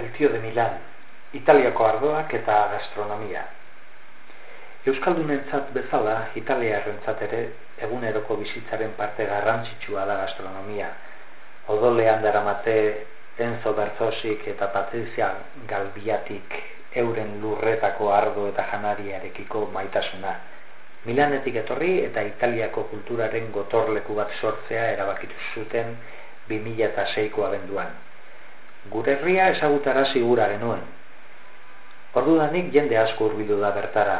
El Tío de Milán, Italiako ardoak eta gastronomia. Euskaldunentzat bezala, Italiarrentzat ere eguneroko bizitzaren parte garrantzitsua da gastronomia. Odolean daramate Enzo Berzosik eta Patrizia Galbiatik euren lurretako ardo eta janariarekiko maitasuna. Milanetik etorri eta Italiako kulturaren gotorleku bat sortzea erabakitu zuten 2006ko abenduan gure herria ezagutara sigura genuen. Ordudanik jende asko hurbildu da bertara,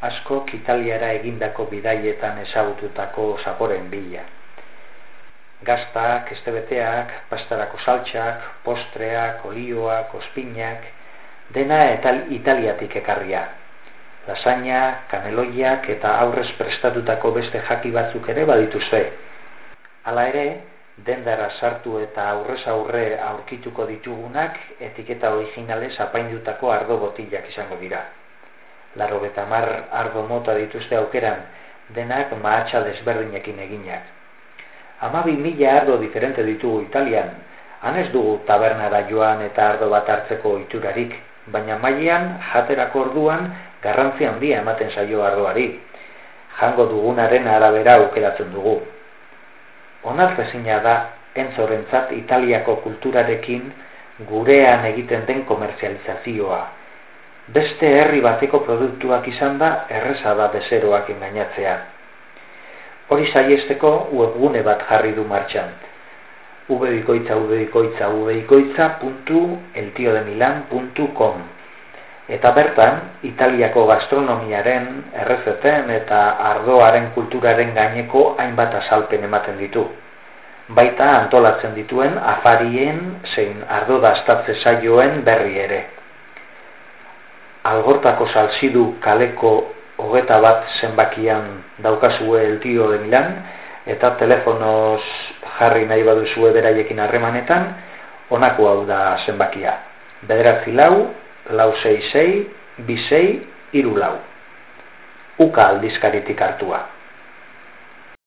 asko Italiara egindako bidaietan ezagututako zaporen bila. Gaztak, estebeteak, pastarako saltxak, postreak, olioak, ospinak, dena eta italiatik ekarria. Lasaina, kaneloiak eta aurrez prestatutako beste jaki batzuk ere badituzte. Hala ere, dendara sartu eta aurrez aurre aurkituko ditugunak etiketa originalez apaindutako ardo botilak izango dira. Laro mar ardo mota dituzte aukeran, denak mahatsa desberdinekin eginak. Amabi mila ardo diferente ditugu Italian, hanez dugu tabernara joan eta ardo bat hartzeko iturarik, baina mailean jaterako orduan garrantzi handia ematen saio ardoari. Jango dugunaren arabera aukeratzen dugu onartezina da entzorentzat Italiako kulturarekin gurean egiten den komerzializazioa. Beste herri bateko produktuak izan da erreza da bezeroak engainatzea. Hori saiesteko webgune bat jarri du martxan. ubebikoitza ubebikoitza ubebikoitza.eltiodemilan.com Eta bertan, Italiako gastronomiaren, errezeten eta ardoaren kulturaren gaineko hainbat azalpen ematen ditu. Baita antolatzen dituen afarien zein ardo dastatze saioen berri ere. Algortako salzidu kaleko hogeta bat zenbakian daukazue el tio de Milan, eta telefonoz jarri nahi baduzue beraiekin harremanetan, honako hau da zenbakia. Bederatzi lau, lau zei zei, bi zei. Uka aldizkaritik hartua.